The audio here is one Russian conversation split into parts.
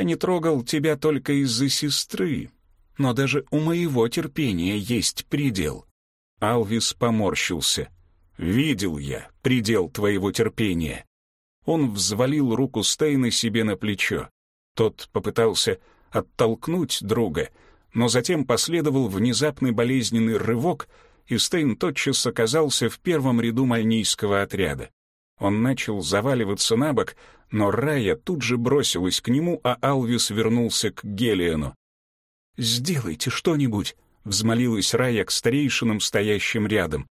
а не трогал тебя только из-за сестры. Но даже у моего терпения есть предел». Алвис поморщился. «Видел я предел твоего терпения». Он взвалил руку Стейна себе на плечо. Тот попытался оттолкнуть друга, но затем последовал внезапный болезненный рывок, и Стейн тотчас оказался в первом ряду мальнийского отряда. Он начал заваливаться на бок, но Рая тут же бросилась к нему, а Алвис вернулся к Гелиану. «Сделайте что-нибудь», — взмолилась Рая к старейшинам, стоящим рядом.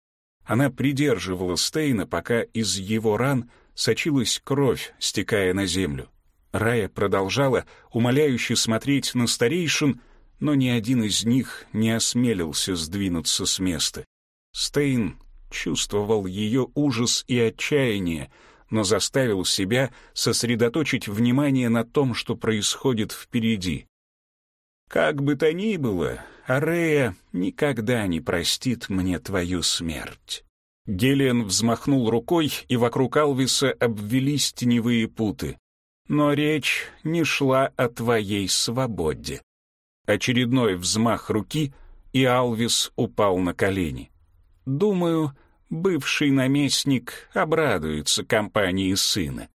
Она придерживала Стейна, пока из его ран сочилась кровь, стекая на землю. Рая продолжала умоляюще смотреть на старейшин, но ни один из них не осмелился сдвинуться с места. Стейн чувствовал ее ужас и отчаяние, но заставил себя сосредоточить внимание на том, что происходит впереди. «Как бы то ни было, Арея никогда не простит мне твою смерть». Гелиан взмахнул рукой, и вокруг Алвиса обвелись теневые путы. «Но речь не шла о твоей свободе». Очередной взмах руки, и Алвис упал на колени. «Думаю, бывший наместник обрадуется компании сына».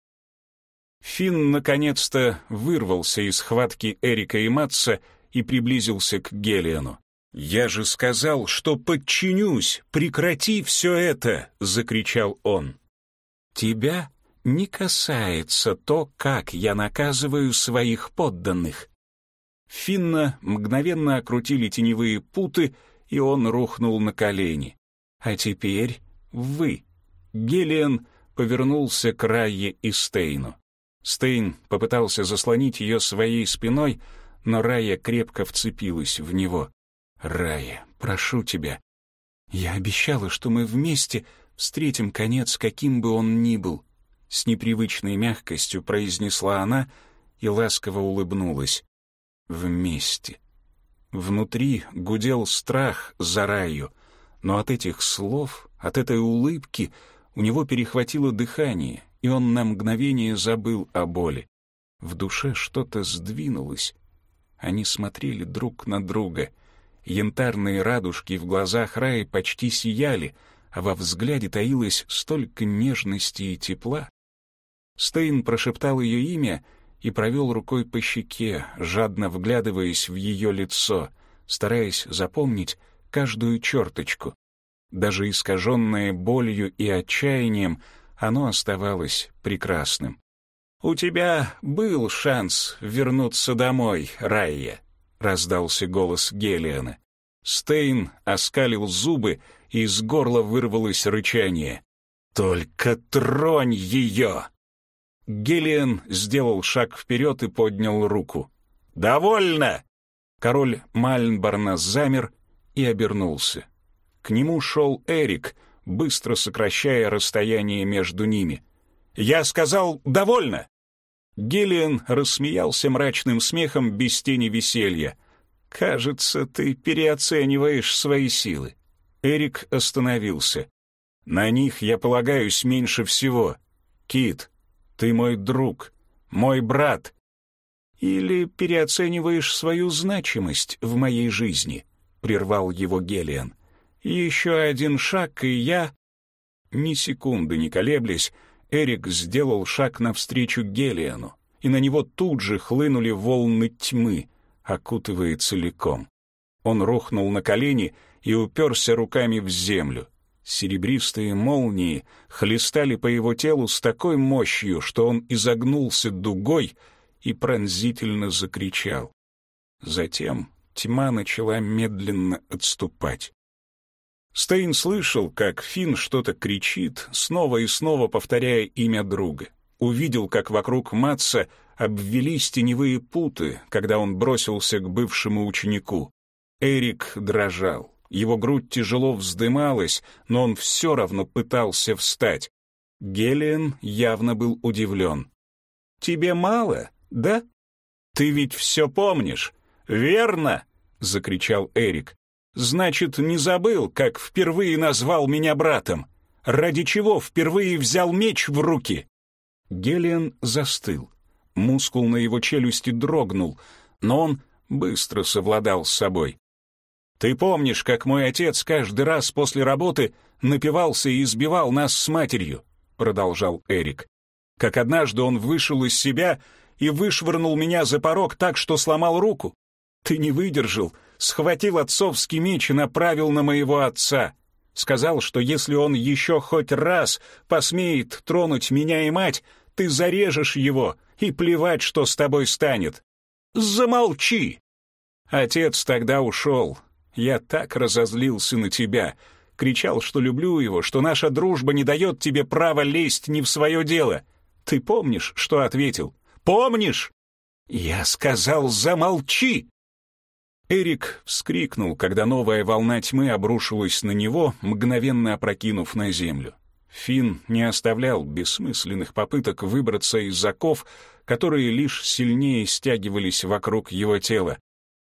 Финн наконец-то вырвался из схватки Эрика и Матса и приблизился к Гелиану. «Я же сказал, что подчинюсь! Прекрати все это!» — закричал он. «Тебя не касается то, как я наказываю своих подданных». Финна мгновенно окрутили теневые путы, и он рухнул на колени. «А теперь вы». Гелиан повернулся к Райе и Стейну. Стейн попытался заслонить ее своей спиной, но Рая крепко вцепилась в него. «Рая, прошу тебя. Я обещала, что мы вместе встретим конец, каким бы он ни был». С непривычной мягкостью произнесла она и ласково улыбнулась. «Вместе». Внутри гудел страх за Раю, но от этих слов, от этой улыбки у него перехватило дыхание, и он на мгновение забыл о боли. В душе что-то сдвинулось. Они смотрели друг на друга — Янтарные радужки в глазах Раи почти сияли, а во взгляде таилось столько нежности и тепла. Стейн прошептал ее имя и провел рукой по щеке, жадно вглядываясь в ее лицо, стараясь запомнить каждую черточку. Даже искаженное болью и отчаянием, оно оставалось прекрасным. «У тебя был шанс вернуться домой, Райя», раздался голос Гелиана. Стейн оскалил зубы, и из горла вырвалось рычание. «Только тронь ее!» Гелиан сделал шаг вперед и поднял руку. «Довольно!» Король Мальнборна замер и обернулся. К нему шел Эрик, быстро сокращая расстояние между ними. «Я сказал, довольно!» Гелиан рассмеялся мрачным смехом без тени веселья. «Кажется, ты переоцениваешь свои силы». Эрик остановился. «На них я полагаюсь меньше всего. Кит, ты мой друг, мой брат. Или переоцениваешь свою значимость в моей жизни?» — прервал его Гелиан. «Еще один шаг, и я...» Ни секунды не колеблясь, Эрик сделал шаг навстречу Гелиану, и на него тут же хлынули волны тьмы, окутывая целиком. Он рухнул на колени и уперся руками в землю. Серебристые молнии хлестали по его телу с такой мощью, что он изогнулся дугой и пронзительно закричал. Затем тьма начала медленно отступать. Стейн слышал, как Финн что-то кричит, снова и снова повторяя имя друга. Увидел, как вокруг Матса обвелись теневые путы, когда он бросился к бывшему ученику. Эрик дрожал. Его грудь тяжело вздымалась, но он все равно пытался встать. Гелиан явно был удивлен. «Тебе мало, да? Ты ведь все помнишь, верно?» — закричал Эрик. Значит, не забыл, как впервые назвал меня братом. Ради чего впервые взял меч в руки? Гелиан застыл. Мускул на его челюсти дрогнул, но он быстро совладал с собой. «Ты помнишь, как мой отец каждый раз после работы напивался и избивал нас с матерью?» — продолжал Эрик. «Как однажды он вышел из себя и вышвырнул меня за порог так, что сломал руку. Ты не выдержал, схватил отцовский меч и направил на моего отца. Сказал, что если он еще хоть раз посмеет тронуть меня и мать, ты зарежешь его, и плевать, что с тобой станет. Замолчи!» Отец тогда ушел. Я так разозлился на тебя. Кричал, что люблю его, что наша дружба не дает тебе права лезть не в свое дело. Ты помнишь, что ответил? Помнишь? Я сказал, замолчи! Эрик вскрикнул, когда новая волна тьмы обрушилась на него, мгновенно опрокинув на землю. Финн не оставлял бессмысленных попыток выбраться из оков, которые лишь сильнее стягивались вокруг его тела.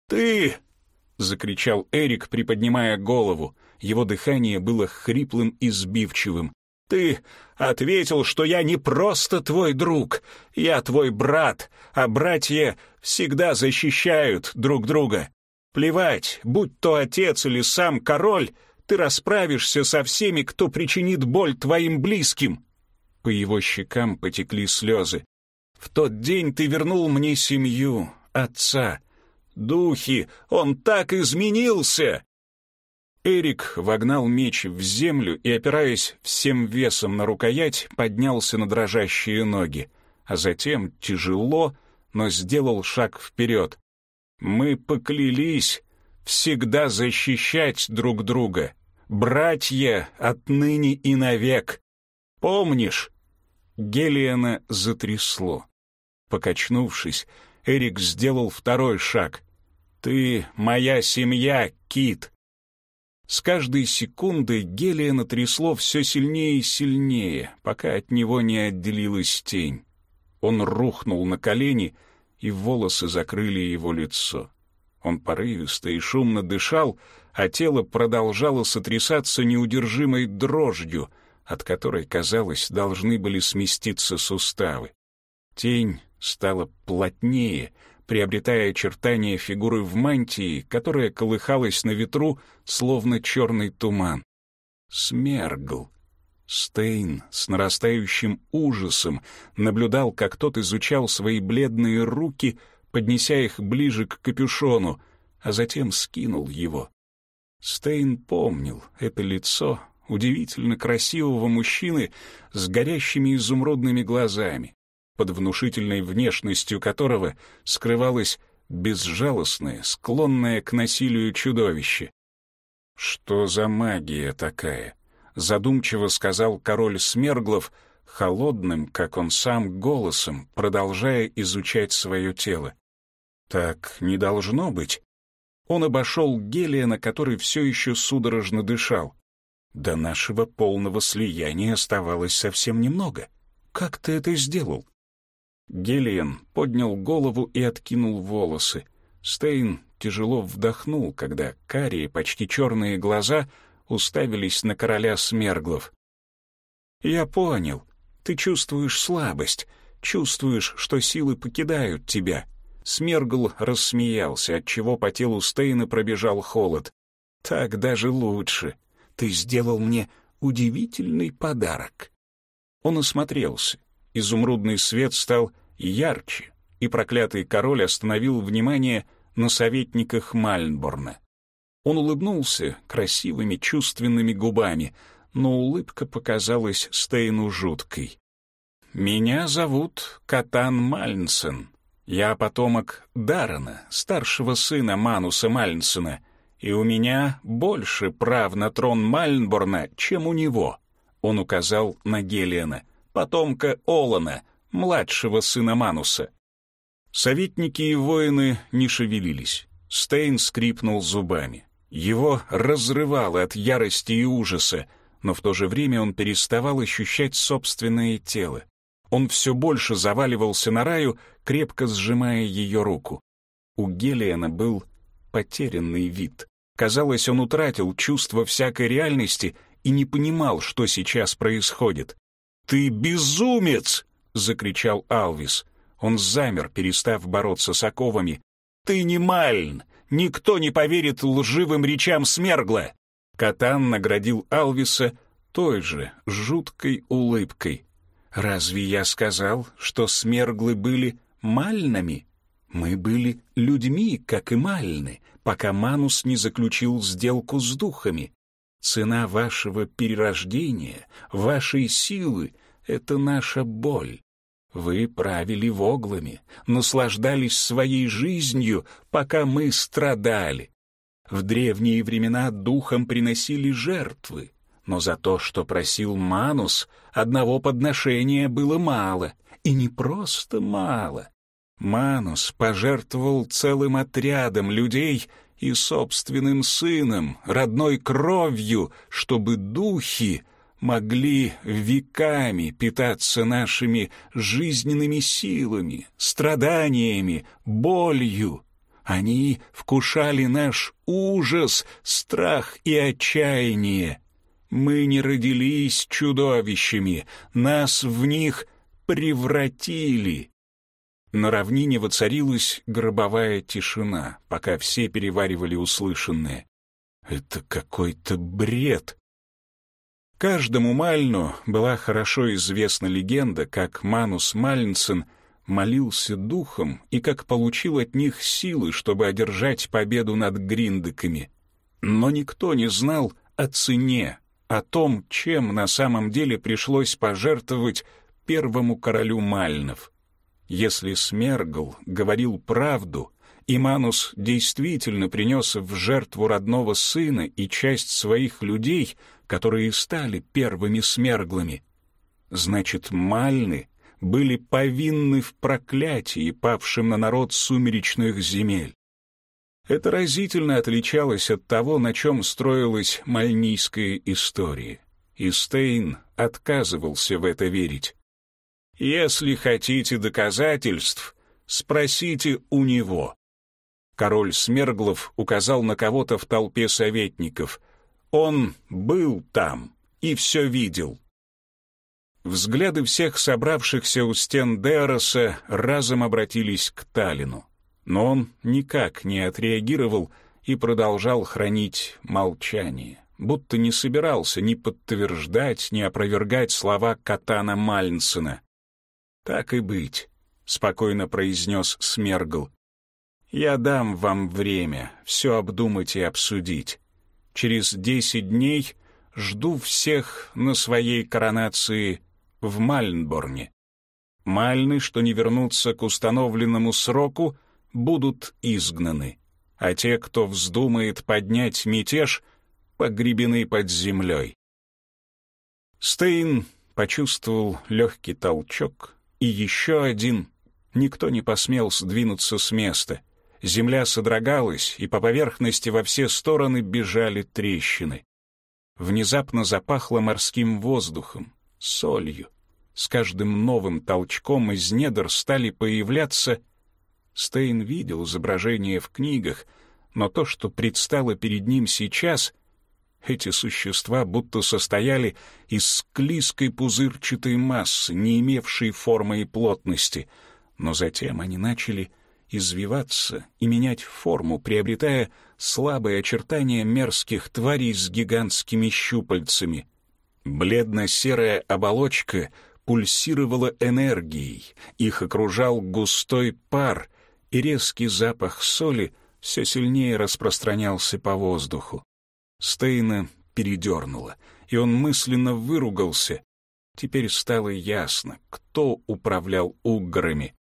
«Ты!» — закричал Эрик, приподнимая голову. Его дыхание было хриплым и сбивчивым. «Ты ответил, что я не просто твой друг, я твой брат, а братья всегда защищают друг друга. Плевать, будь то отец или сам король, ты расправишься со всеми, кто причинит боль твоим близким». По его щекам потекли слезы. «В тот день ты вернул мне семью, отца. Духи, он так изменился!» Эрик вогнал меч в землю и, опираясь всем весом на рукоять, поднялся на дрожащие ноги, а затем тяжело, но сделал шаг вперед. «Мы поклялись всегда защищать друг друга, братья отныне и навек. Помнишь?» Гелиана затрясло. Покачнувшись, Эрик сделал второй шаг. «Ты моя семья, Кит!» С каждой секундой Гелиана трясло все сильнее и сильнее, пока от него не отделилась тень. Он рухнул на колени, и волосы закрыли его лицо. Он порывисто и шумно дышал, а тело продолжало сотрясаться неудержимой дрожью, от которой, казалось, должны были сместиться суставы. Тень стала плотнее, приобретая очертания фигуры в мантии, которая колыхалась на ветру, словно черный туман. Смергл. Стейн с нарастающим ужасом наблюдал, как тот изучал свои бледные руки, поднеся их ближе к капюшону, а затем скинул его. Стейн помнил это лицо удивительно красивого мужчины с горящими изумрудными глазами, под внушительной внешностью которого скрывалось безжалостное, склонное к насилию чудовище. «Что за магия такая?» — задумчиво сказал король Смерглов, холодным, как он сам, голосом, продолжая изучать свое тело. «Так не должно быть». Он обошел Гелия, на который все еще судорожно дышал. До нашего полного слияния оставалось совсем немного. Как ты это сделал? Гелиан поднял голову и откинул волосы. Стейн тяжело вдохнул, когда карие, почти черные глаза уставились на короля Смерглов. «Я понял. Ты чувствуешь слабость, чувствуешь, что силы покидают тебя». Смергл рассмеялся, отчего по телу Стейна пробежал холод. «Так даже лучше. Ты сделал мне удивительный подарок». Он осмотрелся. Изумрудный свет стал ярче, и проклятый король остановил внимание на советниках Мальнборна. Он улыбнулся красивыми чувственными губами, но улыбка показалась Стейну жуткой. «Меня зовут Катан Мальнсен. Я потомок Дарана, старшего сына Мануса Мальнсена, и у меня больше прав на трон Мальнборна, чем у него», — он указал на Гелиана — потомка Олана, младшего сына Мануса. Советники и воины не шевелились. Стейн скрипнул зубами. Его разрывало от ярости и ужаса, но в то же время он переставал ощущать собственное тело. Он все больше заваливался на раю, крепко сжимая ее руку. У Гелиана был потерянный вид. Казалось, он утратил чувство всякой реальности и не понимал, что сейчас происходит. «Ты безумец!» — закричал Алвис. Он замер, перестав бороться с оковами. «Ты не Мальн! Никто не поверит лживым речам Смергла!» Катан наградил Алвиса той же жуткой улыбкой. «Разве я сказал, что Смерглы были Мальнами? Мы были людьми, как и Мальны, пока Манус не заключил сделку с духами. Цена вашего перерождения, вашей силы — это наша боль. Вы правили воглами, наслаждались своей жизнью, пока мы страдали. В древние времена духом приносили жертвы, но за то, что просил Манус, одного подношения было мало, и не просто мало. Манус пожертвовал целым отрядом людей и собственным сыном, родной кровью, чтобы духи могли веками питаться нашими жизненными силами, страданиями, болью. Они вкушали наш ужас, страх и отчаяние. Мы не родились чудовищами, нас в них превратили. На равнине воцарилась гробовая тишина, пока все переваривали услышанное. «Это какой-то бред!» Каждому Мальну была хорошо известна легенда, как Манус Мальнсен молился духом и как получил от них силы, чтобы одержать победу над гриндеками. Но никто не знал о цене, о том, чем на самом деле пришлось пожертвовать первому королю Мальнов — если Смергл говорил правду, и Манус действительно принес в жертву родного сына и часть своих людей, которые стали первыми Смерглами, значит, Мальны были повинны в проклятии, павшем на народ сумеречных земель. Это разительно отличалось от того, на чем строилась мальнийская история. И Стейн отказывался в это верить. Если хотите доказательств, спросите у него. Король Смерглов указал на кого-то в толпе советников. Он был там и все видел. Взгляды всех собравшихся у стен Дероса разом обратились к Талину, но он никак не отреагировал и продолжал хранить молчание, будто не собирался ни подтверждать, ни опровергать слова Катана Мальнсена. «Так и быть», — спокойно произнес Смергл. «Я дам вам время все обдумать и обсудить. Через десять дней жду всех на своей коронации в Мальнборне. Мальны, что не вернутся к установленному сроку, будут изгнаны, а те, кто вздумает поднять мятеж, погребены под землей». Стейн почувствовал легкий толчок, и еще один. Никто не посмел сдвинуться с места. Земля содрогалась, и по поверхности во все стороны бежали трещины. Внезапно запахло морским воздухом, солью. С каждым новым толчком из недр стали появляться... Стейн видел изображения в книгах, но то, что предстало перед ним сейчас — эти существа будто состояли из склизкой пузырчатой массы, не имевшей формы и плотности, но затем они начали извиваться и менять форму, приобретая слабые очертания мерзких тварей с гигантскими щупальцами. Бледно-серая оболочка пульсировала энергией, их окружал густой пар, и резкий запах соли все сильнее распространялся по воздуху. Стейна передернуло, и он мысленно выругался. Теперь стало ясно, кто управлял уграми.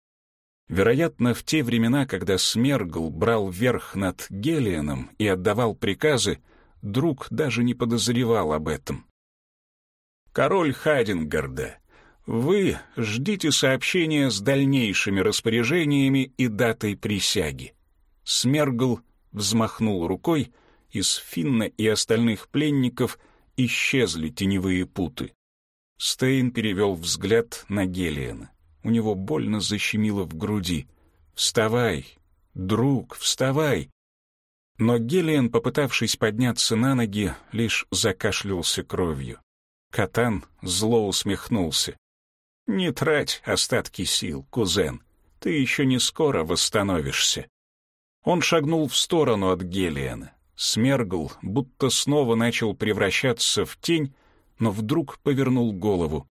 Вероятно, в те времена, когда Смергл брал верх над Гелианом и отдавал приказы, друг даже не подозревал об этом. «Король Хадингарда, вы ждите сообщения с дальнейшими распоряжениями и датой присяги». Смергл взмахнул рукой, из Финна и остальных пленников исчезли теневые путы. Стейн перевел взгляд на Гелиена. У него больно защемило в груди. «Вставай! Друг, вставай!» Но Гелиан, попытавшись подняться на ноги, лишь закашлялся кровью. Катан зло усмехнулся. «Не трать остатки сил, кузен. Ты еще не скоро восстановишься. Он шагнул в сторону от Гелиана. Смергл будто снова начал превращаться в тень, но вдруг повернул голову.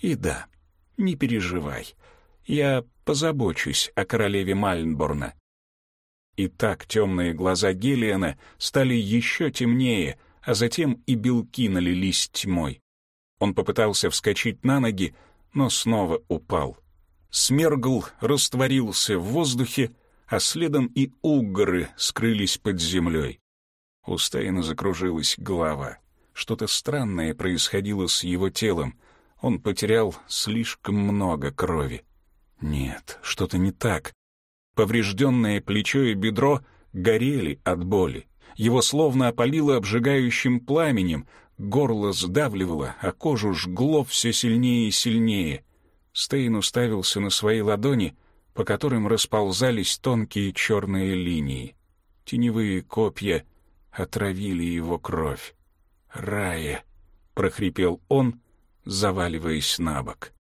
И да, не переживай, я позабочусь о королеве Мальнборна. И так темные глаза Гелиана стали еще темнее, а затем и белки налились тьмой. Он попытался вскочить на ноги, но снова упал. Смергл растворился в воздухе, а следом и угоры скрылись под землей. У Стейна закружилась голова. Что-то странное происходило с его телом. Он потерял слишком много крови. Нет, что-то не так. Поврежденное плечо и бедро горели от боли. Его словно опалило обжигающим пламенем, горло сдавливало, а кожу жгло все сильнее и сильнее. Стейн уставился на свои ладони, по которым расползались тонкие черные линии. Теневые копья отравили его кровь. «Рая!» — прохрипел он, заваливаясь на бок.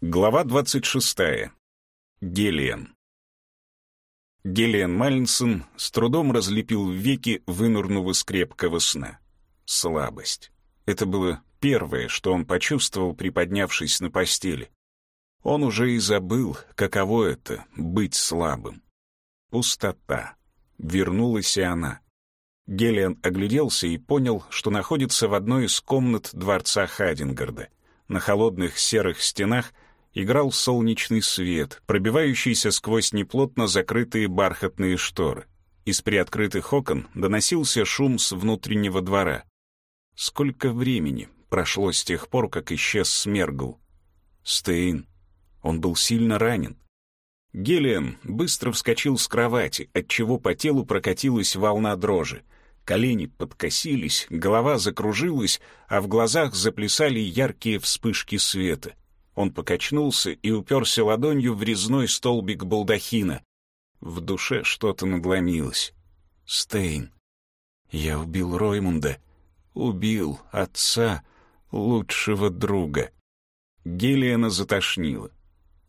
Глава двадцать шестая. Гелиан. Гелиан Мальнсон с трудом разлепил веки, вынырнув из крепкого сна. Слабость. Это было первое, что он почувствовал, приподнявшись на постели. Он уже и забыл, каково это — быть слабым. Пустота. Вернулась и она. Гелиан огляделся и понял, что находится в одной из комнат дворца Хадингарда. На холодных серых стенах играл солнечный свет, пробивающийся сквозь неплотно закрытые бархатные шторы. Из приоткрытых окон доносился шум с внутреннего двора. Сколько времени прошло с тех пор, как исчез Смергл? Стейн. Он был сильно ранен. Гелиан быстро вскочил с кровати, отчего по телу прокатилась волна дрожи. Колени подкосились, голова закружилась, а в глазах заплясали яркие вспышки света. Он покачнулся и уперся ладонью в резной столбик балдахина. В душе что-то надломилось. Стейн. Я убил Роймунда. Убил отца, лучшего друга. Гелиана затошнило.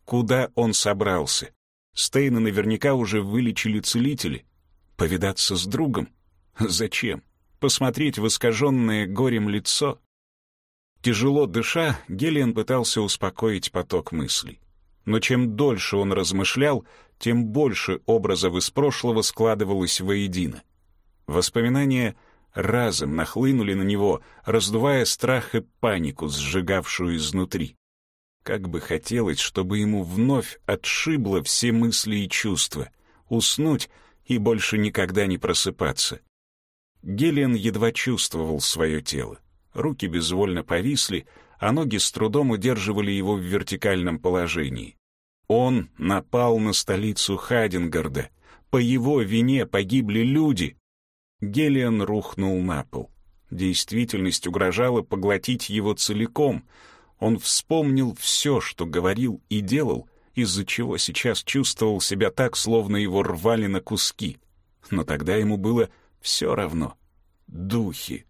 Куда он собрался? Стейна наверняка уже вылечили целители. Повидаться с другом? Зачем? Посмотреть в искаженное горем лицо? Тяжело дыша, Гелиан пытался успокоить поток мыслей. Но чем дольше он размышлял, тем больше образов из прошлого складывалось воедино. Воспоминания разом нахлынули на него, раздувая страх и панику, сжигавшую изнутри. Как бы хотелось, чтобы ему вновь отшибло все мысли и чувства, уснуть и больше никогда не просыпаться. Гелиан едва чувствовал свое тело. Руки безвольно повисли, а ноги с трудом удерживали его в вертикальном положении. Он напал на столицу Хадингарда. По его вине погибли люди. Гелиан рухнул на пол. Действительность угрожала поглотить его целиком — он вспомнил все, что говорил и делал, из-за чего сейчас чувствовал себя так, словно его рвали на куски. Но тогда ему было все равно. Духи.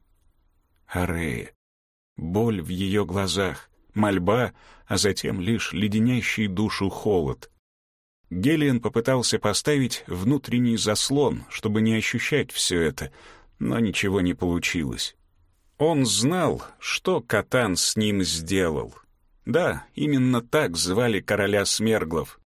Арея. Боль в ее глазах, мольба, а затем лишь леденящий душу холод. Гелиан попытался поставить внутренний заслон, чтобы не ощущать все это, но ничего не получилось. Он знал, что Катан с ним сделал. Да, именно так звали короля Смерглов.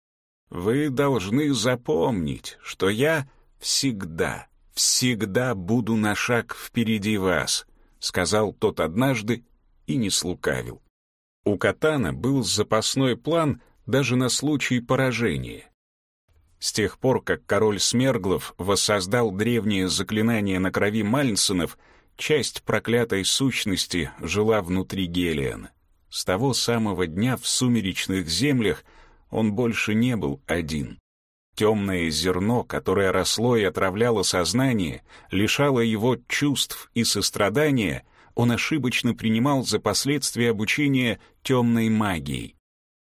Вы должны запомнить, что я всегда, всегда буду на шаг впереди вас, сказал тот однажды и не слукавил. У Катана был запасной план даже на случай поражения. С тех пор, как король Смерглов воссоздал древнее заклинание на крови Мальнсонов, Часть проклятой сущности жила внутри Гелиана. С того самого дня в сумеречных землях он больше не был один. Темное зерно, которое росло и отравляло сознание, лишало его чувств и сострадания, он ошибочно принимал за последствия обучения темной магией.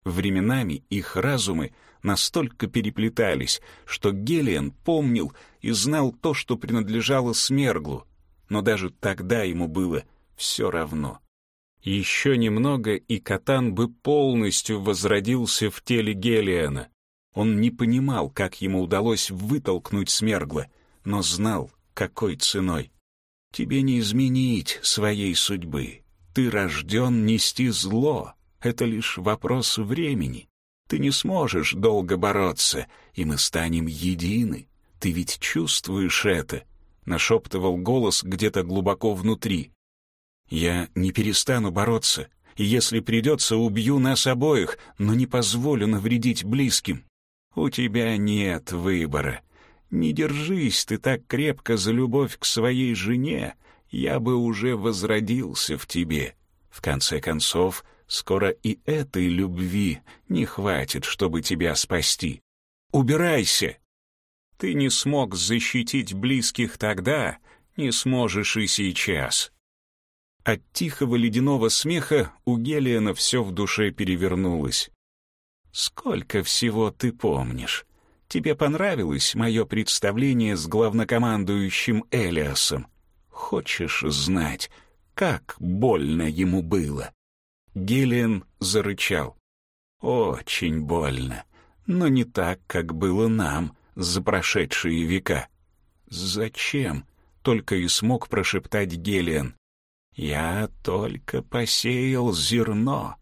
Временами их разумы настолько переплетались, что Гелиан помнил и знал то, что принадлежало Смерглу, но даже тогда ему было все равно. Еще немного, и Катан бы полностью возродился в теле Гелиана. Он не понимал, как ему удалось вытолкнуть Смергла, но знал, какой ценой. Тебе не изменить своей судьбы. Ты рожден нести зло. Это лишь вопрос времени. Ты не сможешь долго бороться, и мы станем едины. Ты ведь чувствуешь это, — нашептывал голос где-то глубоко внутри. Я не перестану бороться, и если придется, убью нас обоих, но не позволю навредить близким. У тебя нет выбора. Не держись ты так крепко за любовь к своей жене, я бы уже возродился в тебе. В конце концов, скоро и этой любви не хватит, чтобы тебя спасти. Убирайся! Ты не смог защитить близких тогда, не сможешь и сейчас. От тихого ледяного смеха у Гелиана все в душе перевернулось. «Сколько всего ты помнишь? Тебе понравилось мое представление с главнокомандующим Элиасом? Хочешь знать, как больно ему было?» Гелиан зарычал. «Очень больно, но не так, как было нам за прошедшие века». «Зачем?» — только и смог прошептать Гелиан. Я только посеял зерно.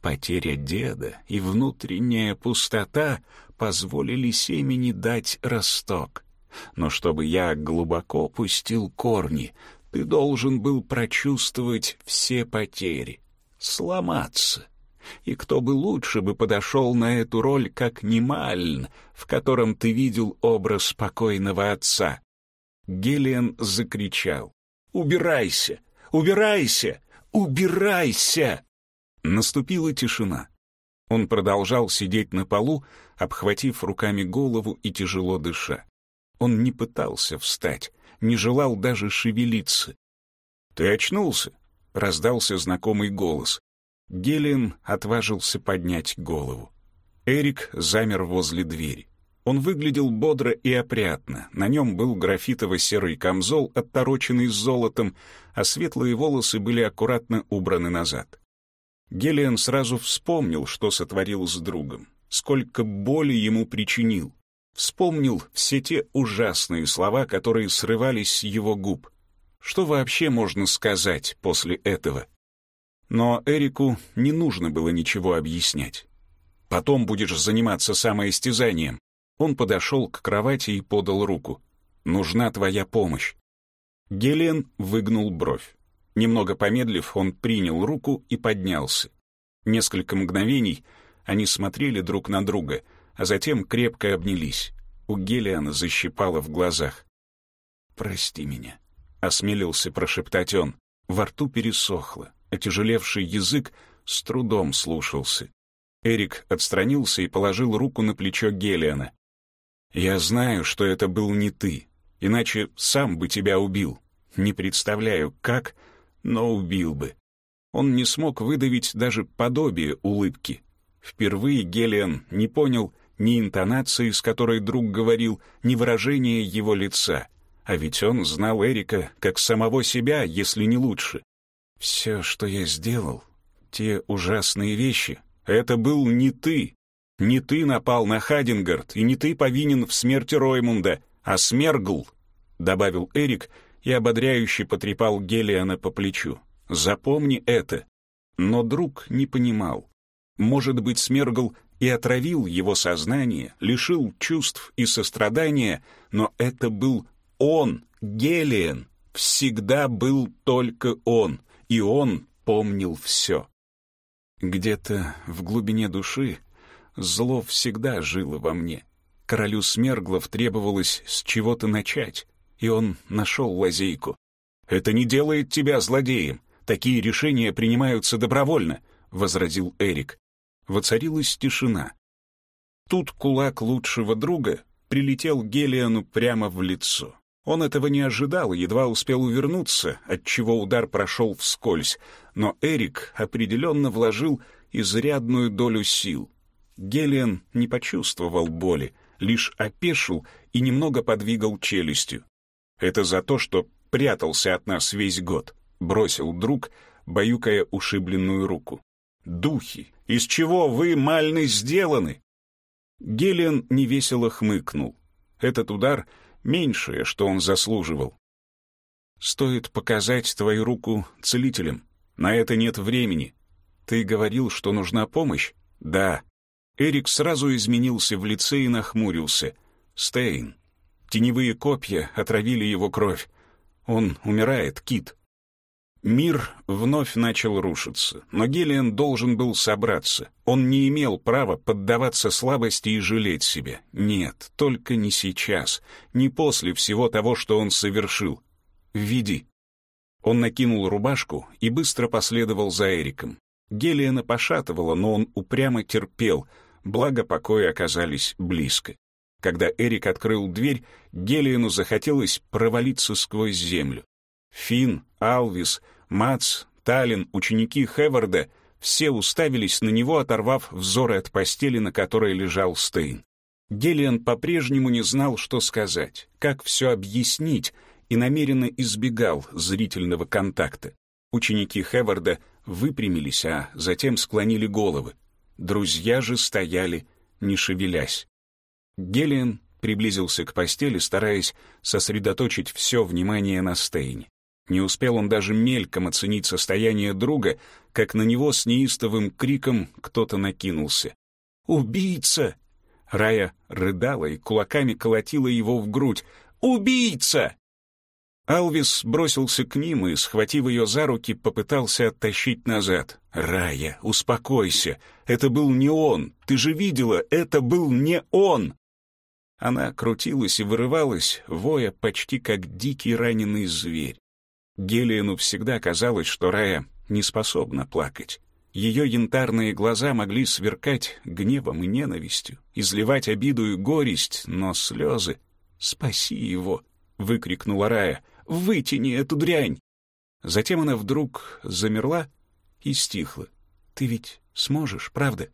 Потеря деда и внутренняя пустота позволили семени дать росток. Но чтобы я глубоко пустил корни, ты должен был прочувствовать все потери, сломаться. И кто бы лучше бы подошел на эту роль, как Немальн, в котором ты видел образ спокойного отца? Гелиан закричал. «Убирайся! Убирайся! Убирайся!» Наступила тишина. Он продолжал сидеть на полу, обхватив руками голову и тяжело дыша. Он не пытался встать, не желал даже шевелиться. «Ты очнулся?» — раздался знакомый голос. Гелен отважился поднять голову. Эрик замер возле двери. Он выглядел бодро и опрятно. На нем был графитово-серый камзол, оттороченный золотом, а светлые волосы были аккуратно убраны назад. Гелиан сразу вспомнил, что сотворил с другом, сколько боли ему причинил. Вспомнил все те ужасные слова, которые срывались с его губ. Что вообще можно сказать после этого? Но Эрику не нужно было ничего объяснять. Потом будешь заниматься самоистязанием. Он подошел к кровати и подал руку. «Нужна твоя помощь». Гелен выгнул бровь. Немного помедлив, он принял руку и поднялся. Несколько мгновений они смотрели друг на друга, а затем крепко обнялись. У Гелиана защипало в глазах. «Прости меня», — осмелился прошептать он. Во рту пересохло, отяжелевший язык с трудом слушался. Эрик отстранился и положил руку на плечо Гелиана. Я знаю, что это был не ты, иначе сам бы тебя убил. Не представляю, как, но убил бы. Он не смог выдавить даже подобие улыбки. Впервые Гелиан не понял ни интонации, с которой друг говорил, ни выражения его лица. А ведь он знал Эрика как самого себя, если не лучше. Все, что я сделал, те ужасные вещи, это был не ты. Не ты напал на Хадингард, и не ты повинен в смерти Роймунда, а Смергл, — добавил Эрик и ободряюще потрепал Гелиана по плечу. Запомни это. Но друг не понимал. Может быть, Смергл и отравил его сознание, лишил чувств и сострадания, но это был он, Гелиан, всегда был только он, и он помнил все. Где-то в глубине души Зло всегда жило во мне. Королю Смерглов требовалось с чего-то начать, и он нашел лазейку. «Это не делает тебя злодеем. Такие решения принимаются добровольно», — возразил Эрик. Воцарилась тишина. Тут кулак лучшего друга прилетел Гелиану прямо в лицо. Он этого не ожидал едва успел увернуться, отчего удар прошел вскользь, но Эрик определенно вложил изрядную долю сил. Гелиан не почувствовал боли, лишь опешил и немного подвигал челюстью. «Это за то, что прятался от нас весь год», — бросил друг, баюкая ушибленную руку. «Духи! Из чего вы, мальны, сделаны?» Гелиан невесело хмыкнул. Этот удар — меньшее, что он заслуживал. «Стоит показать твою руку целителям. На это нет времени. Ты говорил, что нужна помощь?» «Да». Эрик сразу изменился в лице и нахмурился. «Стейн. Теневые копья отравили его кровь. Он умирает, Кит». Мир вновь начал рушиться, но Гелиан должен был собраться. Он не имел права поддаваться слабости и жалеть себя. Нет, только не сейчас, не после всего того, что он совершил. «Веди». Он накинул рубашку и быстро последовал за Эриком. Гелиана пошатывала, но он упрямо терпел, благо покои оказались близко. Когда Эрик открыл дверь, Гелиану захотелось провалиться сквозь землю. Финн, Алвис, Мац, Таллин, ученики Хеварда все уставились на него, оторвав взоры от постели, на которой лежал Стейн. Гелиан по-прежнему не знал, что сказать, как все объяснить, и намеренно избегал зрительного контакта. Ученики Хеварда выпрямились, а затем склонили головы. Друзья же стояли, не шевелясь. Гелиан приблизился к постели, стараясь сосредоточить все внимание на Стейне. Не успел он даже мельком оценить состояние друга, как на него с неистовым криком кто-то накинулся. «Убийца!» Рая рыдала и кулаками колотила его в грудь. «Убийца!» Алвис бросился к ним и, схватив ее за руки, попытался оттащить назад. «Рая, успокойся! Это был не он! Ты же видела, это был не он!» Она крутилась и вырывалась, воя почти как дикий раненый зверь. Гелиену всегда казалось, что Рая не способна плакать. Ее янтарные глаза могли сверкать гневом и ненавистью, изливать обиду и горесть, но слезы... «Спаси его!» — выкрикнула Рая. «Вытяни эту дрянь!» Затем она вдруг замерла и стихла. «Ты ведь сможешь, правда?»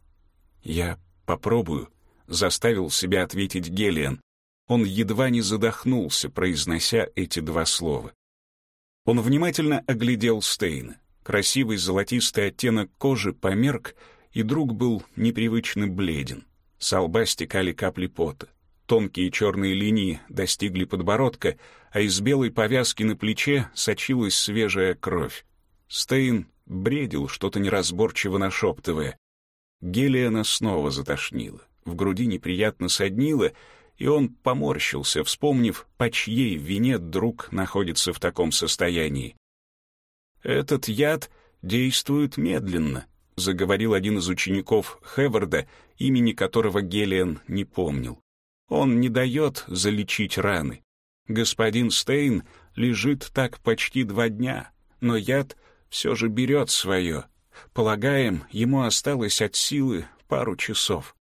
«Я попробую», — заставил себя ответить Гелиан. Он едва не задохнулся, произнося эти два слова. Он внимательно оглядел Стейна. Красивый золотистый оттенок кожи померк, и друг был непривычно бледен. С лба стекали капли пота. Тонкие черные линии достигли подбородка, а из белой повязки на плече сочилась свежая кровь. Стейн бредил, что-то неразборчиво нашептывая. Гелиана снова затошнило. В груди неприятно соднило, и он поморщился, вспомнив, по чьей вине друг находится в таком состоянии. «Этот яд действует медленно», — заговорил один из учеников Хеварда, имени которого Гелиан не помнил. «Он не дает залечить раны. Господин Стейн лежит так почти два дня, но яд все же берет свое. Полагаем, ему осталось от силы пару часов.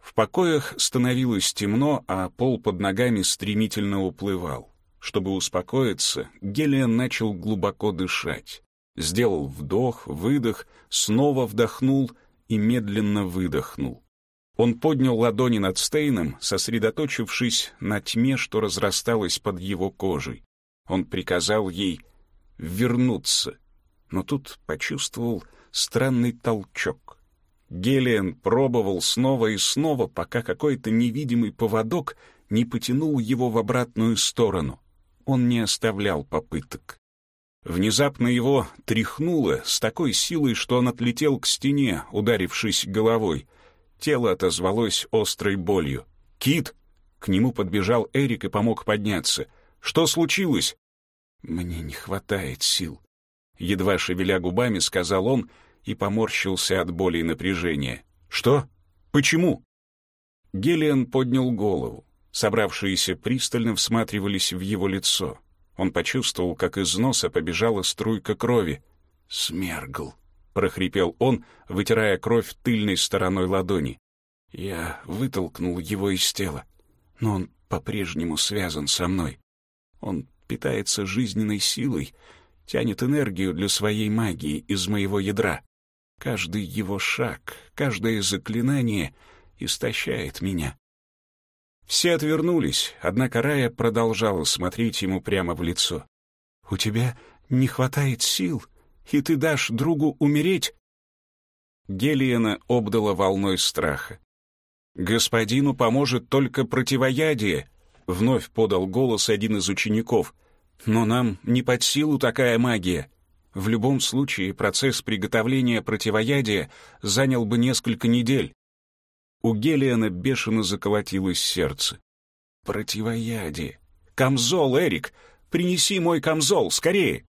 В покоях становилось темно, а пол под ногами стремительно уплывал. Чтобы успокоиться, Гелиан начал глубоко дышать. Сделал вдох, выдох, снова вдохнул и медленно выдохнул. Он поднял ладони над Стейном, сосредоточившись на тьме, что разрасталась под его кожей. Он приказал ей вернуться, но тут почувствовал странный толчок. Гелиан пробовал снова и снова, пока какой-то невидимый поводок не потянул его в обратную сторону. Он не оставлял попыток. Внезапно его тряхнуло с такой силой, что он отлетел к стене, ударившись головой. Тело отозвалось острой болью. «Кит!» К нему подбежал Эрик и помог подняться. «Что случилось?» «Мне не хватает сил», — едва шевеля губами, сказал он и поморщился от боли и напряжения. «Что? Почему?» Гелиан поднял голову. Собравшиеся пристально всматривались в его лицо. Он почувствовал, как из носа побежала струйка крови. «Смергл», — прохрипел он, вытирая кровь тыльной стороной ладони. Я вытолкнул его из тела, но он по-прежнему связан со мной. Он питается жизненной силой, тянет энергию для своей магии из моего ядра. Каждый его шаг, каждое заклинание истощает меня. Все отвернулись, однако Рая продолжала смотреть ему прямо в лицо. «У тебя не хватает сил? И ты дашь другу умереть?» Гелиена обдала волной страха. «Господину поможет только противоядие», — вновь подал голос один из учеников. «Но нам не под силу такая магия. В любом случае процесс приготовления противоядия занял бы несколько недель». У Гелиана бешено заколотилось сердце. «Противоядие! Камзол, Эрик! Принеси мой камзол, скорее!»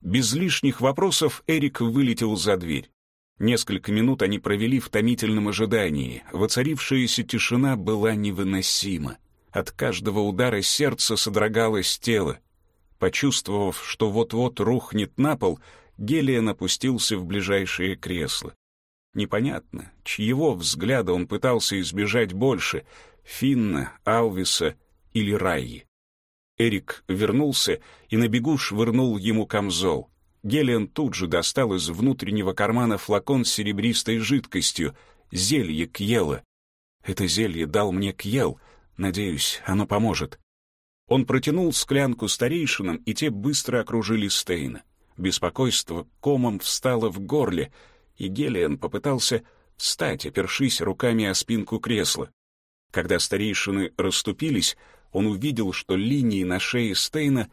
Без лишних вопросов Эрик вылетел за дверь. Несколько минут они провели в томительном ожидании. Воцарившаяся тишина была невыносима. От каждого удара сердца содрогалось тело. Почувствовав, что вот-вот рухнет на пол, Гелиан опустился в ближайшее кресло. Непонятно, чьего взгляда он пытался избежать больше — Финна, Алвиса или Райи. Эрик вернулся и на бегу швырнул ему камзол. Гелиан тут же достал из внутреннего кармана флакон с серебристой жидкостью, зелье Кьела. Это зелье дал мне Кьел, надеюсь, оно поможет. Он протянул склянку старейшинам, и те быстро окружили Стейна. Беспокойство комом встало в горле, и Гелиан попытался встать, опершись руками о спинку кресла. Когда старейшины расступились, он увидел, что линии на шее Стейна